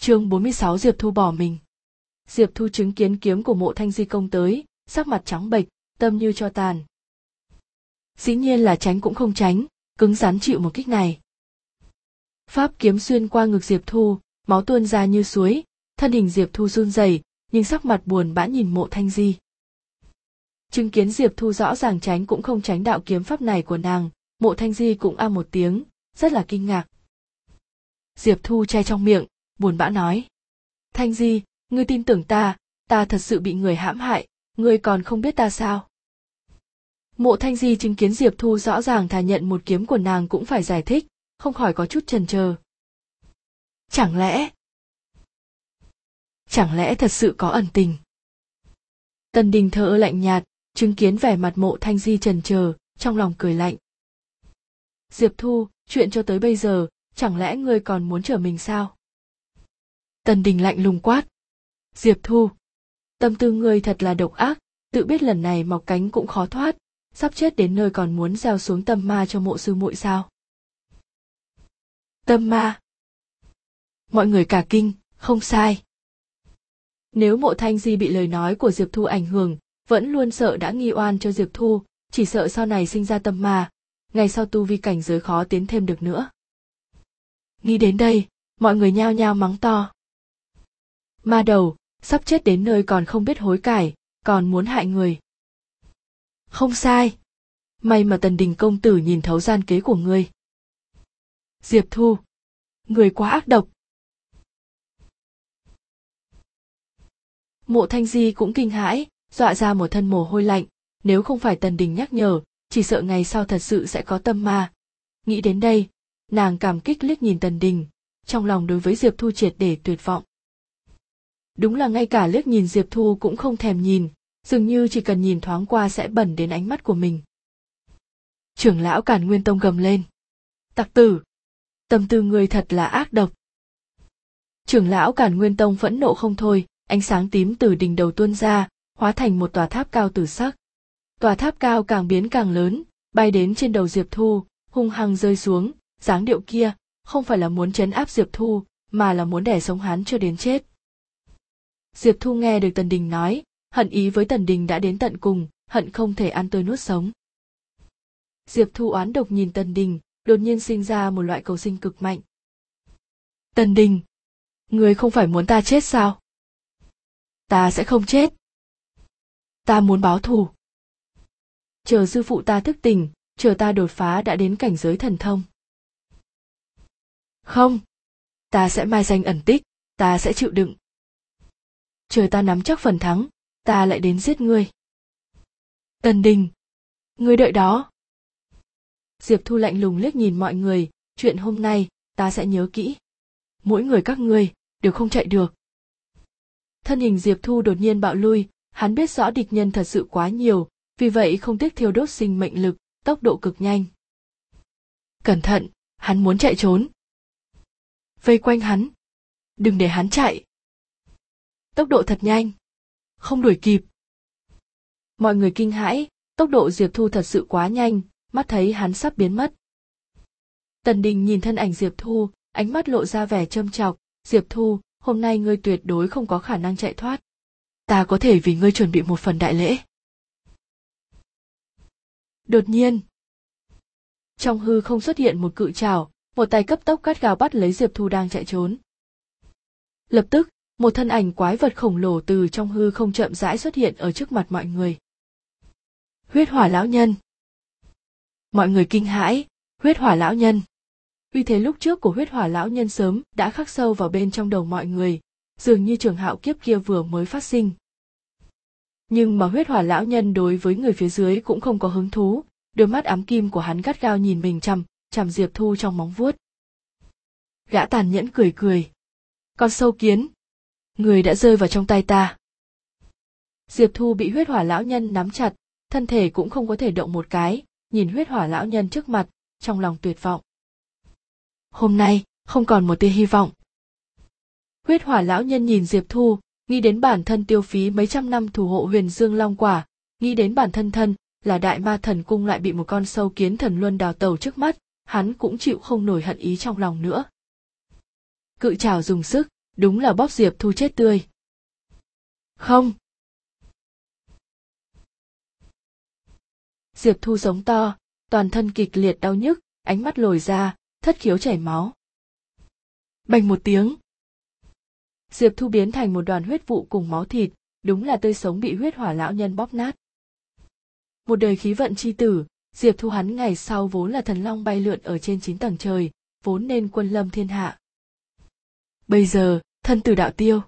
chương 46 Diệp Thu bỏ mình. Diệp Thu chứng kiến kiếm của mộ thanh di công tới, sắc mặt trắng bệch, tâm như cho tàn. Dĩ nhiên là tránh cũng không tránh, cứng rắn chịu một kích này. Pháp kiếm xuyên qua ngực Diệp Thu, máu tuôn ra như suối, thân hình Diệp Thu run rẩy, nhưng sắc mặt buồn bã nhìn mộ thanh di. Chứng kiến Diệp Thu rõ ràng tránh cũng không tránh đạo kiếm pháp này của nàng, mộ thanh di cũng a một tiếng, rất là kinh ngạc. Diệp Thu che trong miệng, buồn bã nói. Thanh di, ngươi tin tưởng ta, ta thật sự bị người hãm hại, ngươi còn không biết ta sao? Mộ Thanh Di chứng kiến Diệp Thu rõ ràng thà nhận một kiếm của nàng cũng phải giải thích, không khỏi có chút chần chờ. Chẳng lẽ... Chẳng lẽ thật sự có ẩn tình? Tần Đình thợ lạnh nhạt, chứng kiến vẻ mặt mộ Thanh Di trần chờ, trong lòng cười lạnh. Diệp Thu, chuyện cho tới bây giờ, chẳng lẽ ngươi còn muốn trở mình sao? Tần Đình lạnh lùng quát. Diệp Thu, tâm tư ngươi thật là độc ác, tự biết lần này mọc cánh cũng khó thoát, sắp chết đến nơi còn muốn gieo xuống tâm ma cho mộ sư muội sao? Tâm ma. Mọi người cả kinh, không sai. Nếu mộ thanh di bị lời nói của Diệp Thu ảnh hưởng, vẫn luôn sợ đã nghi oan cho Diệp Thu, chỉ sợ sau này sinh ra tâm ma, ngày sau tu vi cảnh giới khó tiến thêm được nữa. Nghĩ đến đây, mọi người nhao nhao mắng to. Ma đầu, sắp chết đến nơi còn không biết hối cải, còn muốn hại người. Không sai. May mà tần đình công tử nhìn thấu gian kế của ngươi. Diệp Thu. Người quá ác độc. Mộ Thanh Di cũng kinh hãi, dọa ra một thân mồ hôi lạnh, nếu không phải tần đình nhắc nhở, chỉ sợ ngày sau thật sự sẽ có tâm ma. Nghĩ đến đây, nàng cảm kích liếc nhìn tần đình, trong lòng đối với Diệp Thu triệt để tuyệt vọng. Đúng là ngay cả liếc nhìn Diệp Thu cũng không thèm nhìn, dường như chỉ cần nhìn thoáng qua sẽ bẩn đến ánh mắt của mình. Trưởng lão Cản Nguyên Tông gầm lên. Tặc tử! Tâm tư người thật là ác độc. Trưởng lão Cản Nguyên Tông phẫn nộ không thôi, ánh sáng tím từ đỉnh đầu tuôn ra, hóa thành một tòa tháp cao tử sắc. Tòa tháp cao càng biến càng lớn, bay đến trên đầu Diệp Thu, hung hăng rơi xuống, dáng điệu kia, không phải là muốn chấn áp Diệp Thu, mà là muốn đẻ sống hắn cho đến chết. Diệp Thu nghe được Tần Đình nói, hận ý với Tần Đình đã đến tận cùng, hận không thể ăn tươi nuốt sống. Diệp Thu oán độc nhìn Tần Đình, đột nhiên sinh ra một loại cầu sinh cực mạnh. Tần Đình, người không phải muốn ta chết sao? Ta sẽ không chết. Ta muốn báo thù. Chờ sư phụ ta thức tỉnh, chờ ta đột phá đã đến cảnh giới thần thông. Không, ta sẽ mai danh ẩn tích, ta sẽ chịu đựng. Chờ ta nắm chắc phần thắng, ta lại đến giết ngươi. Tần Đình, ngươi đợi đó. Diệp Thu lạnh lùng liếc nhìn mọi người, chuyện hôm nay, ta sẽ nhớ kỹ. Mỗi người các ngươi, đều không chạy được. Thân hình Diệp Thu đột nhiên bạo lui, hắn biết rõ địch nhân thật sự quá nhiều, vì vậy không tiếc thiêu đốt sinh mệnh lực, tốc độ cực nhanh. Cẩn thận, hắn muốn chạy trốn. Vây quanh hắn. Đừng để hắn chạy. Tốc độ thật nhanh. Không đuổi kịp. Mọi người kinh hãi, tốc độ Diệp Thu thật sự quá nhanh, mắt thấy hắn sắp biến mất. Tần Đình nhìn thân ảnh Diệp Thu, ánh mắt lộ ra vẻ châm chọc, Diệp Thu, hôm nay ngươi tuyệt đối không có khả năng chạy thoát. Ta có thể vì ngươi chuẩn bị một phần đại lễ. Đột nhiên, trong hư không xuất hiện một cự trào một tay cấp tốc cắt gào bắt lấy Diệp Thu đang chạy trốn. Lập tức, một thân ảnh quái vật khổng lồ từ trong hư không chậm rãi xuất hiện ở trước mặt mọi người. Huyết hỏa lão nhân. Mọi người kinh hãi, huyết hỏa lão nhân. Uy thế lúc trước của huyết hỏa lão nhân sớm đã khắc sâu vào bên trong đầu mọi người, dường như trường hạo kiếp kia vừa mới phát sinh. Nhưng mà huyết hỏa lão nhân đối với người phía dưới cũng không có hứng thú, đôi mắt ám kim của hắn gắt gao nhìn mình chằm, chằm Diệp Thu trong móng vuốt. Gã tàn nhẫn cười cười. Con sâu kiến, người đã rơi vào trong tay ta. Diệp Thu bị huyết hỏa lão nhân nắm chặt, thân thể cũng không có thể động một cái, nhìn huyết hỏa lão nhân trước mặt, trong lòng tuyệt vọng. Hôm nay, không còn một tia hy vọng. Huyết hỏa lão nhân nhìn Diệp Thu, nghĩ đến bản thân tiêu phí mấy trăm năm thủ hộ huyền dương long quả, nghĩ đến bản thân thân, là đại ma thần cung lại bị một con sâu kiến thần luân đào tàu trước mắt, hắn cũng chịu không nổi hận ý trong lòng nữa. Cự trào dùng sức, đúng là bóp diệp thu chết tươi. Không. Diệp thu giống to, toàn thân kịch liệt đau nhức, ánh mắt lồi ra, thất khiếu chảy máu. Bành một tiếng. Diệp thu biến thành một đoàn huyết vụ cùng máu thịt, đúng là tươi sống bị huyết hỏa lão nhân bóp nát. Một đời khí vận chi tử, diệp thu hắn ngày sau vốn là thần long bay lượn ở trên chín tầng trời, vốn nên quân lâm thiên hạ. Bây giờ thân tử đạo tiêu.